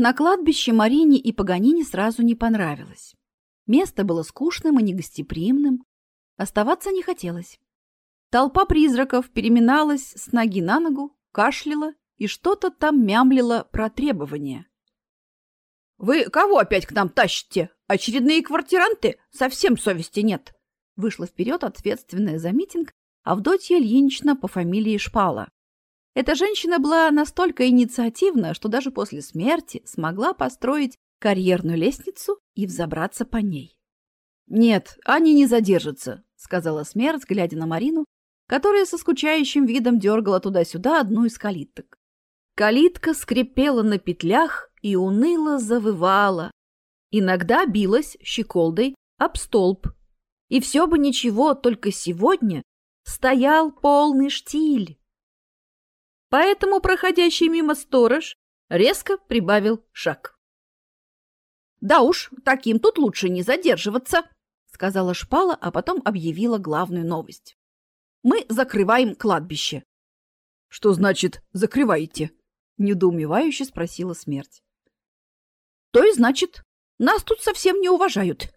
На кладбище Марине и Паганини сразу не понравилось. Место было скучным и негостеприимным. Оставаться не хотелось. Толпа призраков переминалась с ноги на ногу, кашляла и что-то там мямлила про требования. «Вы кого опять к нам тащите? Очередные квартиранты? Совсем совести нет!» Вышла вперед ответственная за митинг Авдотья Ильинична по фамилии Шпала. Эта женщина была настолько инициативна, что даже после смерти смогла построить карьерную лестницу и взобраться по ней. «Нет, они не задержатся», — сказала смерть, глядя на Марину, которая со скучающим видом дергала туда-сюда одну из калиток. Калитка скрипела на петлях и уныло завывала. Иногда билась щеколдой об столб. И все бы ничего, только сегодня стоял полный штиль. Поэтому проходящий мимо сторож резко прибавил шаг. «Да уж, таким тут лучше не задерживаться», — сказала Шпала, а потом объявила главную новость. «Мы закрываем кладбище». «Что значит «закрываете»?» — недоумевающе спросила смерть. «То и значит, нас тут совсем не уважают.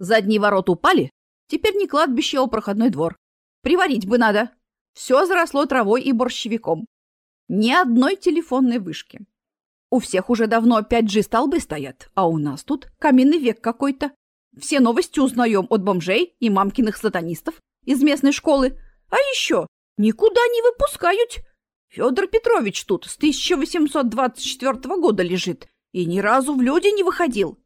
Задние ворота упали, теперь не кладбище, а проходной двор. Приварить бы надо. Все заросло травой и борщевиком. Ни одной телефонной вышки. У всех уже давно 5G столбы стоят, а у нас тут каменный век какой-то. Все новости узнаем от бомжей и мамкиных сатанистов из местной школы. А еще никуда не выпускают. Федор Петрович тут с 1824 года лежит и ни разу в люди не выходил.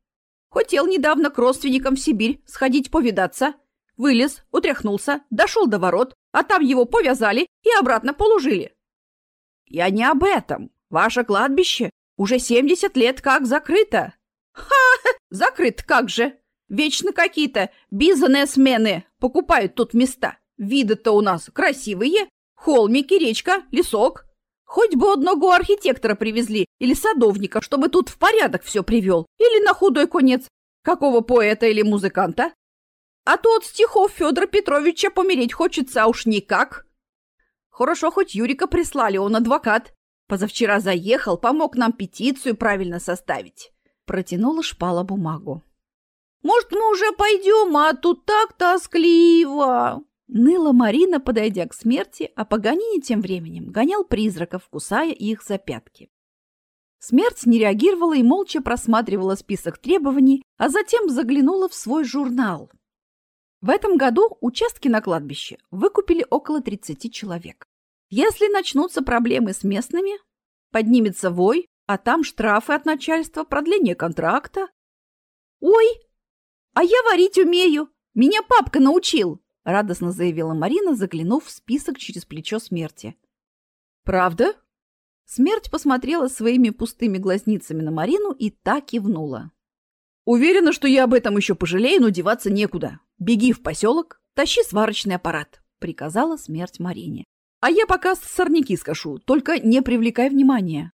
Хотел недавно к родственникам в Сибирь сходить повидаться. Вылез, утряхнулся, дошел до ворот, а там его повязали и обратно положили. Я не об этом. Ваше кладбище уже 70 лет как закрыто. Ха! Закрыт как же! Вечно какие-то бизнесмены покупают тут места. Виды-то у нас красивые. Холмики, речка, лесок. Хоть бы одного архитектора привезли или садовника, чтобы тут в порядок все привел. Или на худой конец какого поэта или музыканта. А то от стихов Федора Петровича помереть хочется, а уж никак. Хорошо, хоть Юрика прислали, он адвокат. Позавчера заехал, помог нам петицию правильно составить. Протянула шпала бумагу. Может, мы уже пойдем, а тут так тоскливо. Ныла Марина, подойдя к смерти, а Паганини тем временем гонял призраков, кусая их за пятки. Смерть не реагировала и молча просматривала список требований, а затем заглянула в свой журнал. В этом году участки на кладбище выкупили около 30 человек. Если начнутся проблемы с местными, поднимется вой, а там штрафы от начальства, продление контракта. «Ой, а я варить умею! Меня папка научил!» — радостно заявила Марина, заглянув в список через плечо смерти. «Правда?» Смерть посмотрела своими пустыми глазницами на Марину и так кивнула. «Уверена, что я об этом еще пожалею, но деваться некуда. Беги в поселок, тащи сварочный аппарат», — приказала смерть Марине. А я пока сорняки скошу, только не привлекай внимания.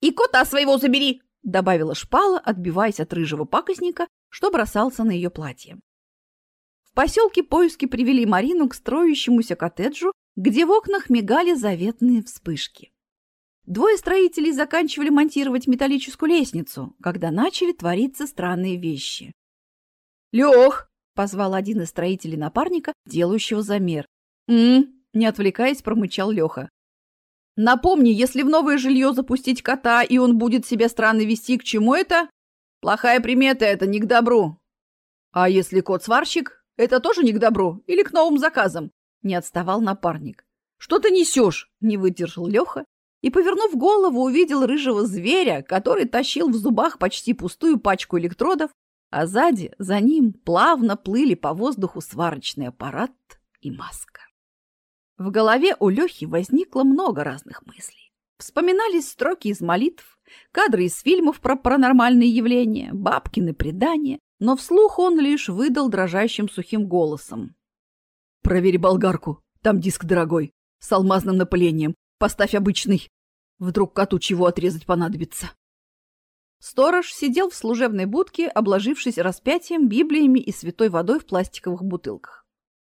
«И кота своего забери!» — добавила шпала, отбиваясь от рыжего пакостника, что бросался на ее платье. В поселке поиски привели Марину к строящемуся коттеджу, где в окнах мигали заветные вспышки. Двое строителей заканчивали монтировать металлическую лестницу, когда начали твориться странные вещи. «Лех!» — позвал один из строителей напарника, делающего замер. «М, не отвлекаясь, промычал Леха. Напомни, если в новое жилье запустить кота, и он будет себя странно вести, к чему это? Плохая примета, это не к добру. А если кот-сварщик, это тоже не к добру или к новым заказам? Не отставал напарник. Что ты несешь? Не выдержал Леха и, повернув голову, увидел рыжего зверя, который тащил в зубах почти пустую пачку электродов, а сзади, за ним, плавно плыли по воздуху сварочный аппарат и маска. В голове у Лехи возникло много разных мыслей. Вспоминались строки из молитв, кадры из фильмов про паранормальные явления, бабкины предания, но вслух он лишь выдал дрожащим сухим голосом. «Проверь болгарку, там диск дорогой, с алмазным напылением, поставь обычный. Вдруг коту чего отрезать понадобится». Сторож сидел в служебной будке, обложившись распятием, библиями и святой водой в пластиковых бутылках.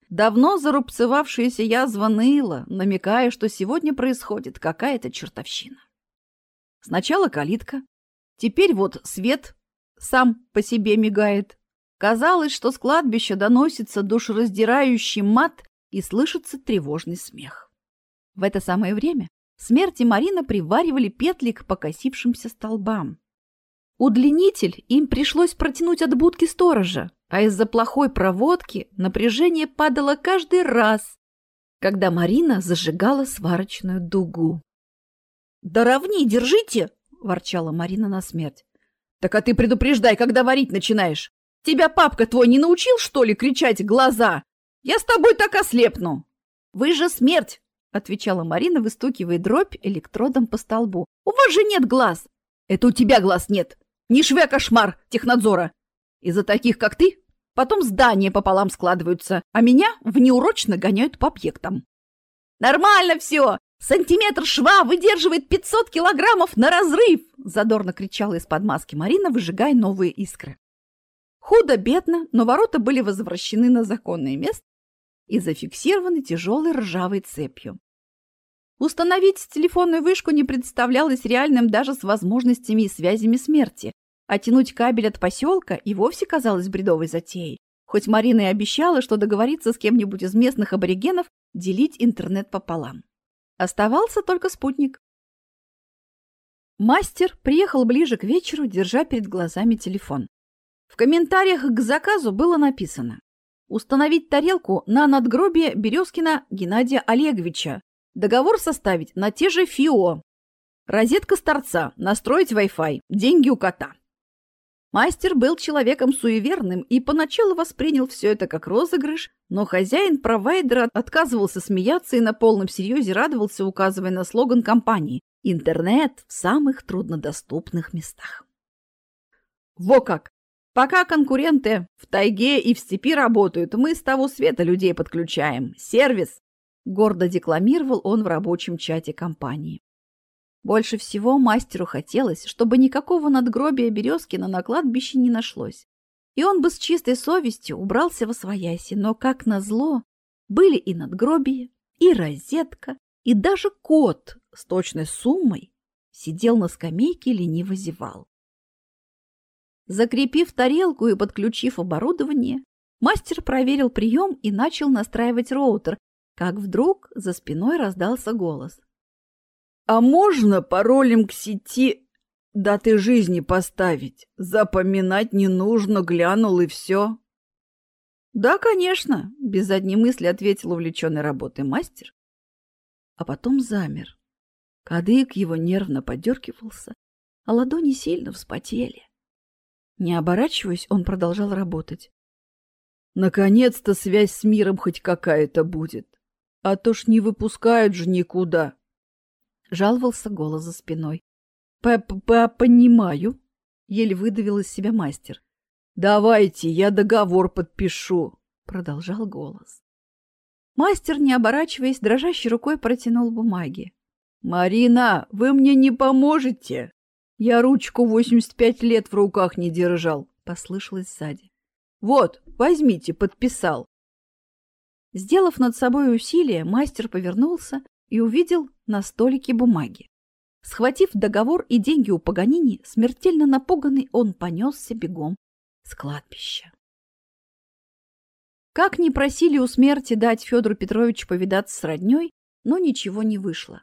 Давно зарубцевавшаяся язва ныла, намекая, что сегодня происходит какая-то чертовщина. Сначала калитка, теперь вот свет сам по себе мигает. Казалось, что с кладбища доносится душераздирающий мат и слышится тревожный смех. В это самое время смерть и Марина приваривали петли к покосившимся столбам. Удлинитель им пришлось протянуть от будки сторожа, а из-за плохой проводки напряжение падало каждый раз, когда Марина зажигала сварочную дугу. «Да ровней держите!» – ворчала Марина на смерть. «Так а ты предупреждай, когда варить начинаешь! Тебя папка твой не научил, что ли, кричать глаза? Я с тобой так ослепну!» «Вы же смерть!» – отвечала Марина, выстукивая дробь электродом по столбу. «У вас же нет глаз!» «Это у тебя глаз нет! Не шве кошмар технадзора! Из-за таких, как ты, потом здания пополам складываются, а меня внеурочно гоняют по объектам». «Нормально все! Сантиметр шва выдерживает 500 килограммов на разрыв!» Задорно кричала из-под маски Марина, выжигая новые искры. Худо-бедно, но ворота были возвращены на законное место и зафиксированы тяжелой ржавой цепью. Установить телефонную вышку не представлялось реальным даже с возможностями и связями смерти, а тянуть кабель от поселка и вовсе казалось бредовой затеей. Хоть Марина и обещала, что договорится с кем-нибудь из местных аборигенов делить интернет пополам. Оставался только спутник. Мастер приехал ближе к вечеру, держа перед глазами телефон. В комментариях к заказу было написано «Установить тарелку на надгробие Березкина Геннадия Олеговича. Договор составить на те же ФИО. Розетка с торца. Настроить Wi-Fi. Деньги у кота». Мастер был человеком суеверным и поначалу воспринял все это как розыгрыш, но хозяин провайдера отказывался смеяться и на полном серьезе радовался, указывая на слоган компании «Интернет в самых труднодоступных местах». Во как! Пока конкуренты в тайге и в степи работают, мы с того света людей подключаем. Сервис!» Гордо декламировал он в рабочем чате компании. Больше всего мастеру хотелось, чтобы никакого надгробия Березкина на кладбище не нашлось. И он бы с чистой совестью убрался во свояси, но, как назло, были и надгробие, и розетка, и даже кот с точной суммой сидел на скамейке и лениво зевал. Закрепив тарелку и подключив оборудование, мастер проверил прием и начал настраивать роутер, как вдруг за спиной раздался голос. А можно паролем к сети даты жизни поставить? Запоминать не нужно, глянул и все. Да, конечно, без задней мысли ответил увлеченный работой мастер. А потом замер. Кадык его нервно подергивался, а ладони сильно вспотели. Не оборачиваясь, он продолжал работать. Наконец-то связь с миром хоть какая-то будет. А то ж не выпускают же никуда. — жаловался голос за спиной. П -п «Понимаю», — еле выдавил из себя мастер. «Давайте, я договор подпишу», — продолжал голос. Мастер, не оборачиваясь, дрожащей рукой протянул бумаги. «Марина, вы мне не поможете? Я ручку 85 лет в руках не держал», — послышалось сзади. «Вот, возьмите, подписал». Сделав над собой усилие, мастер повернулся и увидел на столике бумаги. Схватив договор и деньги у Паганини, смертельно напуганный, он понесся бегом с кладбища. Как ни просили у смерти дать Федору Петровичу повидаться с родней, но ничего не вышло.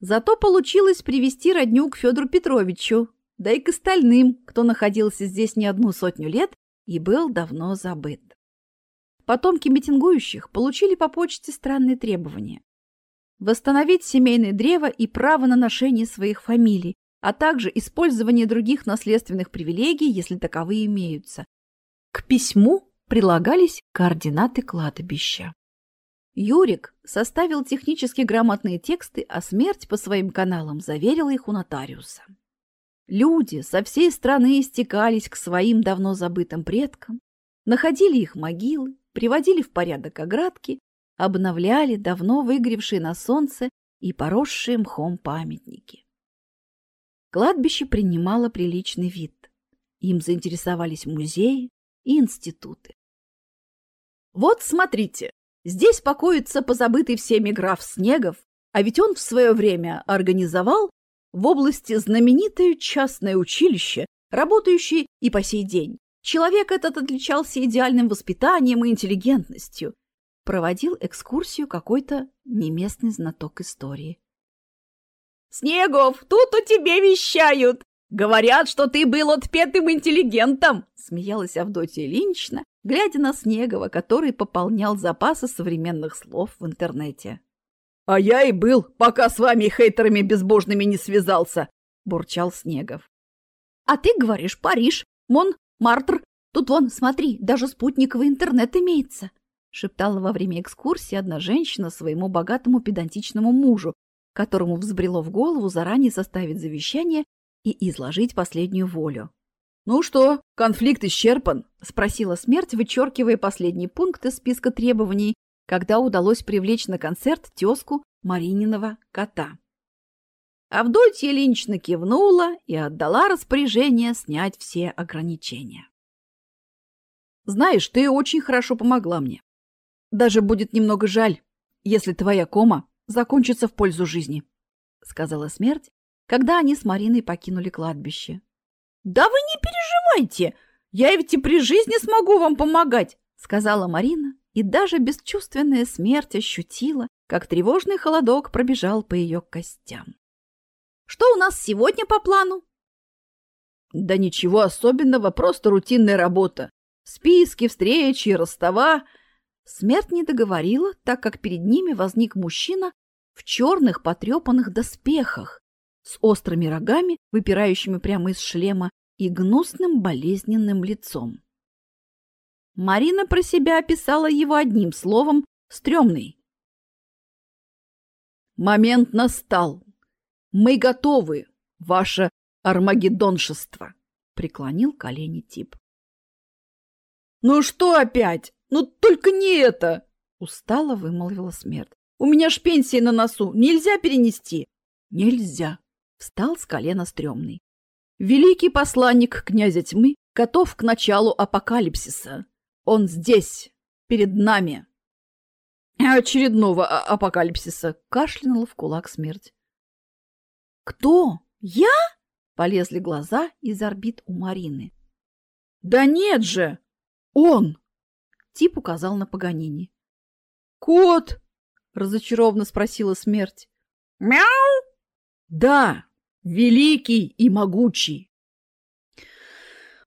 Зато получилось привести родню к Федору Петровичу, да и к остальным, кто находился здесь не одну сотню лет и был давно забыт. Потомки митингующих получили по почте странные требования восстановить семейное древо и право на ношение своих фамилий, а также использование других наследственных привилегий, если таковые имеются. К письму прилагались координаты кладбища. Юрик составил технически грамотные тексты, а смерть по своим каналам заверила их у нотариуса. Люди со всей страны истекались к своим давно забытым предкам, находили их могилы, приводили в порядок оградки обновляли давно выгревшие на солнце и поросшие мхом памятники. Кладбище принимало приличный вид. Им заинтересовались музеи и институты. Вот смотрите, здесь покоится позабытый всеми граф Снегов, а ведь он в свое время организовал в области знаменитое частное училище, работающее и по сей день. Человек этот отличался идеальным воспитанием и интеллигентностью. Проводил экскурсию какой-то неместный знаток истории. «Снегов, тут у тебя вещают! Говорят, что ты был отпетым интеллигентом!» Смеялась Авдотья Ильинична, глядя на Снегова, который пополнял запасы современных слов в интернете. «А я и был, пока с вами хейтерами безбожными не связался!» – бурчал Снегов. «А ты говоришь Париж, Мон, Мартр. Тут вон, смотри, даже спутниковый интернет имеется!» – шептала во время экскурсии одна женщина своему богатому педантичному мужу, которому взбрело в голову заранее составить завещание и изложить последнюю волю. «Ну что, конфликт исчерпан?» – спросила смерть, вычеркивая последний пункт из списка требований, когда удалось привлечь на концерт тезку Марининого кота. Авдотья Ильинична кивнула и отдала распоряжение снять все ограничения. «Знаешь, ты очень хорошо помогла мне. Даже будет немного жаль, если твоя кома закончится в пользу жизни», — сказала смерть, когда они с Мариной покинули кладбище. «Да вы не переживайте! Я ведь и при жизни смогу вам помогать!» — сказала Марина, и даже бесчувственная смерть ощутила, как тревожный холодок пробежал по ее костям. «Что у нас сегодня по плану?» «Да ничего особенного, просто рутинная работа. Списки, встречи, расстава». Смерть не договорила, так как перед ними возник мужчина в черных потрепанных доспехах, с острыми рогами, выпирающими прямо из шлема, и гнусным болезненным лицом. Марина про себя описала его одним словом «стрёмный». «Момент настал. Мы готовы, ваше армагеддоншество», — преклонил колени тип. «Ну что опять? Ну только не это!» — устало вымолвила смерть. «У меня ж пенсия на носу. Нельзя перенести?» «Нельзя», Встал с колена стрёмный. Великий посланник князя тьмы готов к началу апокалипсиса. Он здесь, перед нами. Очередного апокалипсиса кашлянул в кулак смерть. Кто? Я? Полезли глаза из орбит у Марины. Да нет же! Он! Тип указал на Паганини. Кот! Разочарованно спросила смерть. Мяу! Да, великий и могучий.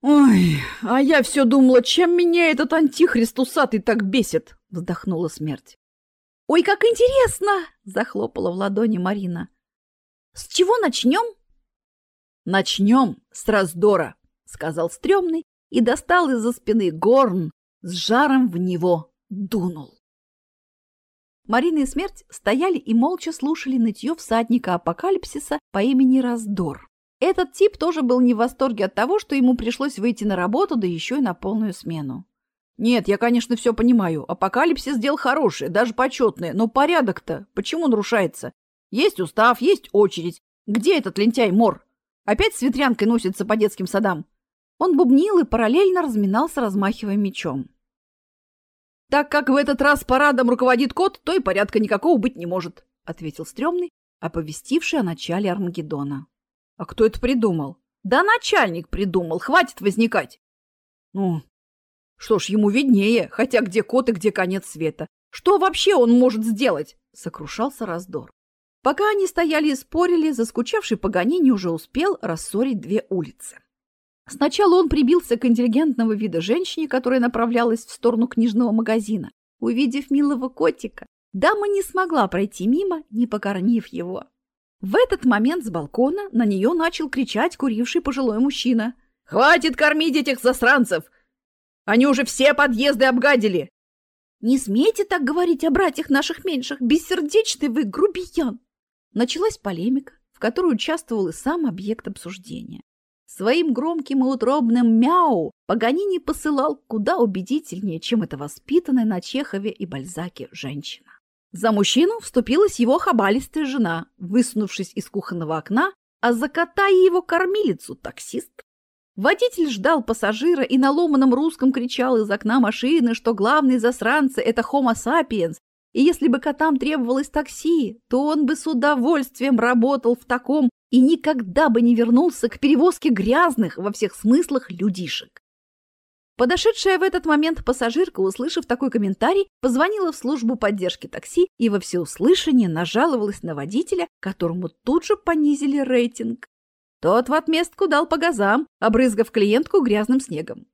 Ой, а я все думала, чем меня этот антихрист усатый так бесит, вздохнула смерть. Ой, как интересно! Захлопала в ладони Марина. С чего начнем? Начнем с раздора, сказал стрёмный и достал из-за спины горн, с жаром в него дунул. Марина и Смерть стояли и молча слушали нытье всадника апокалипсиса по имени Раздор. Этот тип тоже был не в восторге от того, что ему пришлось выйти на работу, да еще и на полную смену. Нет, я, конечно, все понимаю. Апокалипсис дел хороший, даже почетный, но порядок-то почему нарушается? Есть устав, есть очередь. Где этот лентяй Мор? Опять с ветрянкой носится по детским садам? Он бубнил и параллельно разминался, размахивая мечом. Так как в этот раз парадом руководит кот, то и порядка никакого быть не может, — ответил стрёмный, оповестивший о начале Армагеддона. А кто это придумал? Да начальник придумал, хватит возникать. Ну, что ж, ему виднее, хотя где кот и где конец света. Что вообще он может сделать? Сокрушался раздор. Пока они стояли и спорили, заскучавший Паганини уже успел рассорить две улицы. Сначала он прибился к интеллигентного вида женщине, которая направлялась в сторону книжного магазина. Увидев милого котика, дама не смогла пройти мимо, не покормив его. В этот момент с балкона на нее начал кричать куривший пожилой мужчина. «Хватит кормить этих засранцев! Они уже все подъезды обгадили!» «Не смейте так говорить о братьях наших меньших! Бессердечный вы грубиян!» Началась полемика, в которой участвовал и сам объект обсуждения. Своим громким и утробным мяу Паганини посылал куда убедительнее, чем эта воспитанная на Чехове и Бальзаке женщина. За мужчину вступилась его хабалистая жена, высунувшись из кухонного окна, а за кота его кормилицу таксист. Водитель ждал пассажира и на ломаном русском кричал из окна машины, что главные засранцы – это Homo sapiens, и если бы котам требовалось такси, то он бы с удовольствием работал в таком и никогда бы не вернулся к перевозке грязных во всех смыслах людишек. Подошедшая в этот момент пассажирка, услышав такой комментарий, позвонила в службу поддержки такси и во всеуслышание нажаловалась на водителя, которому тут же понизили рейтинг. Тот в отместку дал по газам, обрызгав клиентку грязным снегом.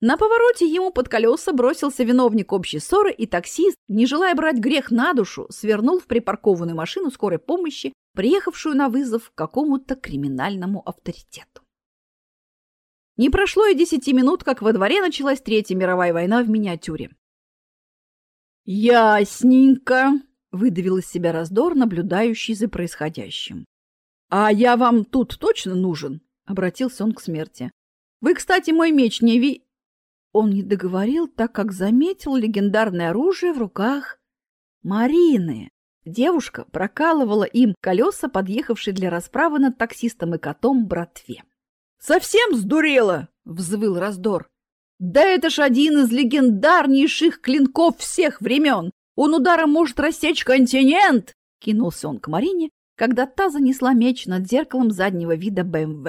На повороте ему под колеса бросился виновник общей ссоры, и таксист, не желая брать грех на душу, свернул в припаркованную машину скорой помощи, приехавшую на вызов какому-то криминальному авторитету. Не прошло и десяти минут, как во дворе началась Третья мировая война в миниатюре. «Ясненько», — выдавил из себя раздор, наблюдающий за происходящим. «А я вам тут точно нужен?» — обратился он к смерти. «Вы, кстати, мой меч не ви...» Он не договорил, так как заметил легендарное оружие в руках Марины. Девушка прокалывала им колеса, подъехавшей для расправы над таксистом и котом братве. «Совсем сдурела!» — взвыл раздор. «Да это ж один из легендарнейших клинков всех времен! Он ударом может рассечь континент!» Кинулся он к Марине, когда та занесла меч над зеркалом заднего вида БМВ.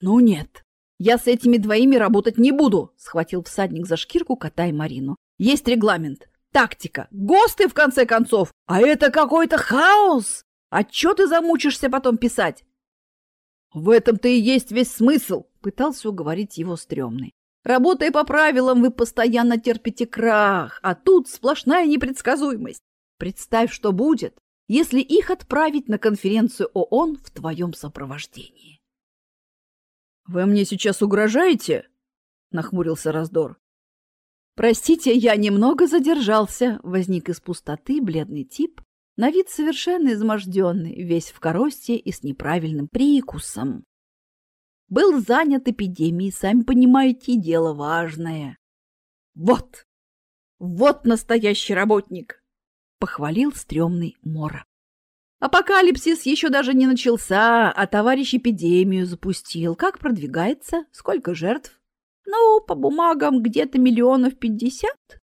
«Ну нет, я с этими двоими работать не буду!» — схватил всадник за шкирку кота и Марину. «Есть регламент, тактика, ГОСТы, в конце концов! А это какой-то хаос! А чё ты замучишься потом писать?» «В этом-то и есть весь смысл!» — пытался уговорить его стрёмный. «Работая по правилам, вы постоянно терпите крах, а тут сплошная непредсказуемость. Представь, что будет, если их отправить на конференцию ООН в твоем сопровождении. «Вы мне сейчас угрожаете?» — нахмурился Раздор. «Простите, я немного задержался», — возник из пустоты бледный тип, на вид совершенно изможденный, весь в коросте и с неправильным прикусом. Был занят эпидемией, сами понимаете, дело важное. «Вот! Вот настоящий работник!» — похвалил стрёмный Мора. Апокалипсис еще даже не начался, а товарищ эпидемию запустил. Как продвигается? Сколько жертв? Ну, по бумагам где-то миллионов пятьдесят.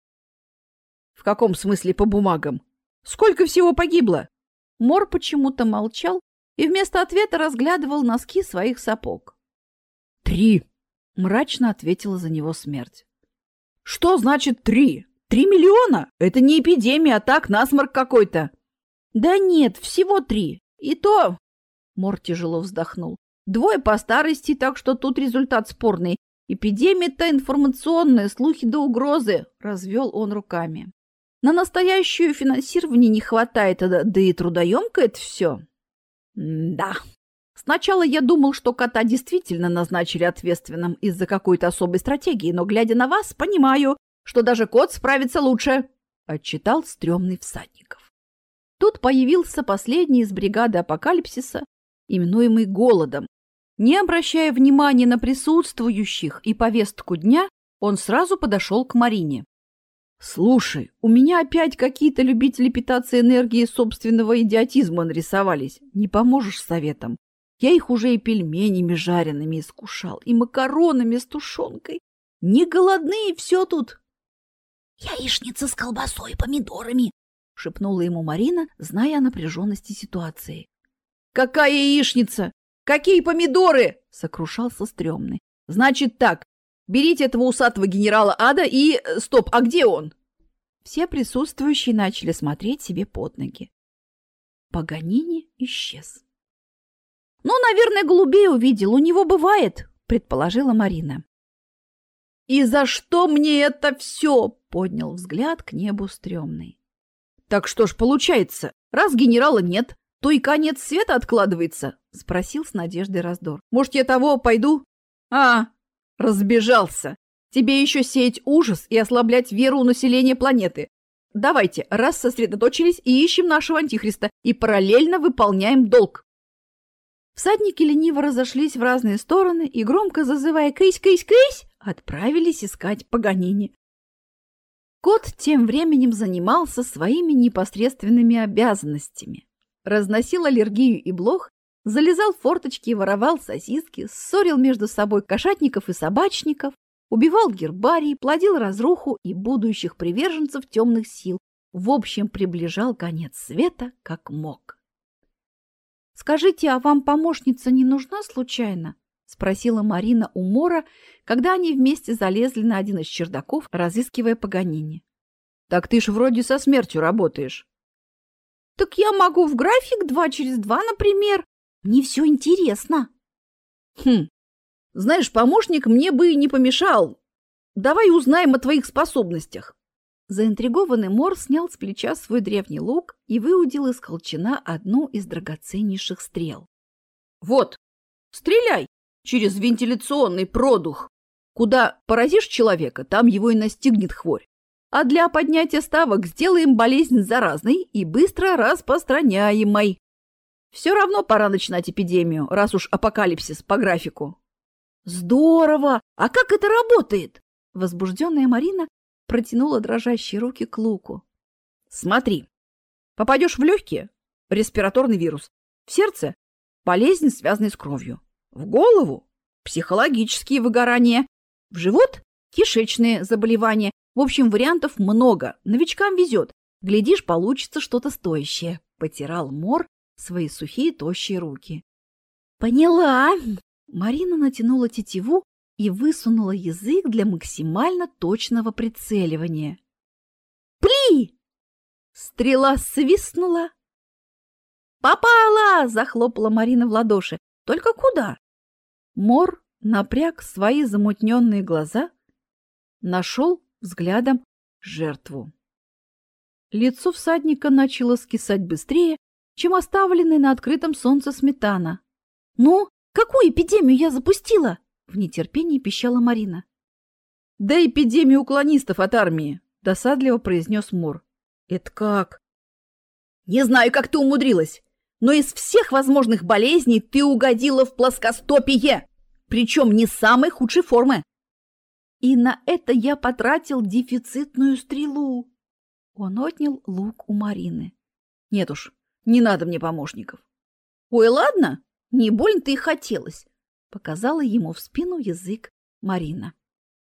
В каком смысле по бумагам? Сколько всего погибло? Мор почему-то молчал и вместо ответа разглядывал носки своих сапог. Три, мрачно ответила за него смерть. Что значит три? Три миллиона? Это не эпидемия, а так насморк какой-то. Да нет, всего три. И то... Мор тяжело вздохнул. Двое по старости, так что тут результат спорный. Эпидемия-то информационная, слухи до угрозы. Развел он руками. На настоящее финансирование не хватает, да и трудоемко это все. да. Сначала я думал, что кота действительно назначили ответственным из-за какой-то особой стратегии, но, глядя на вас, понимаю, что даже кот справится лучше, — отчитал стрёмный всадников. Тут появился последний из бригады апокалипсиса, именуемый голодом. Не обращая внимания на присутствующих и повестку дня, он сразу подошел к Марине. «Слушай, у меня опять какие-то любители питаться энергией собственного идиотизма нарисовались. Не поможешь советом? Я их уже и пельменями жареными искушал, и макаронами с тушенкой. Не голодные все тут, «Яичница с колбасой и помидорами!» — шепнула ему Марина, зная о напряженности ситуации. «Какая яичница? Какие помидоры?» — сокрушался стрёмный. «Значит так, берите этого усатого генерала Ада и... Э, стоп, а где он?» Все присутствующие начали смотреть себе под ноги. Паганини исчез. «Ну, наверное, голубей увидел, у него бывает», — предположила Марина. «И за что мне это все?» — поднял взгляд к небу стрёмный. «Так что ж получается, раз генерала нет, то и конец света откладывается?» — спросил с надеждой раздор. «Может, я того пойду?» «А, разбежался. Тебе еще сеять ужас и ослаблять веру у населения планеты. Давайте, раз сосредоточились и ищем нашего антихриста, и параллельно выполняем долг». Всадники лениво разошлись в разные стороны и, громко зазывая «Крысь-крысь-крысь!», отправились искать Паганини. Кот тем временем занимался своими непосредственными обязанностями. Разносил аллергию и блох, залезал в форточки и воровал сосиски, ссорил между собой кошатников и собачников, убивал гербарий, плодил разруху и будущих приверженцев темных сил, в общем, приближал конец света как мог. Скажите, а вам помощница не нужна случайно? Спросила Марина у Мора, когда они вместе залезли на один из чердаков, разыскивая Паганини. Так ты ж вроде со смертью работаешь. Так я могу в график два через два, например. Мне все интересно. Хм, знаешь, помощник мне бы и не помешал. Давай узнаем о твоих способностях. Заинтригованный Мор снял с плеча свой древний лук и выудил из колчана одну из драгоценнейших стрел. Вот, стреляй через вентиляционный продух. Куда поразишь человека, там его и настигнет хворь. А для поднятия ставок сделаем болезнь заразной и быстро распространяемой. Все равно пора начинать эпидемию, раз уж апокалипсис по графику. Здорово! А как это работает? Возбужденная Марина протянула дрожащие руки к луку. Смотри, попадешь в легкие – респираторный вирус, в сердце – болезнь, связанная с кровью, в голову – психологические выгорания, в живот – кишечные заболевания. В общем, вариантов много, новичкам везет. Глядишь, получится что-то стоящее. Потирал Мор свои сухие тощие руки. «Поняла!» Марина натянула тетиву и высунула язык для максимально точного прицеливания. «Пли!» Стрела свистнула. «Попала!» – захлопала Марина в ладоши. «Только куда?» Мор напряг свои замутненные глаза, нашел взглядом жертву. Лицо всадника начало скисать быстрее, чем оставленный на открытом солнце сметана. «Ну, какую эпидемию я запустила?» — в нетерпении пищала Марина. «Да эпидемию уклонистов от армии!» — досадливо произнес Мор. «Это как?» «Не знаю, как ты умудрилась, но из всех возможных болезней ты угодила в плоскостопие, причем не самой худшей формы». «И на это я потратил дефицитную стрелу!» Он отнял лук у Марины. «Нет уж, не надо мне помощников. Ой, ладно, не больно-то и хотелось. Показала ему в спину язык Марина.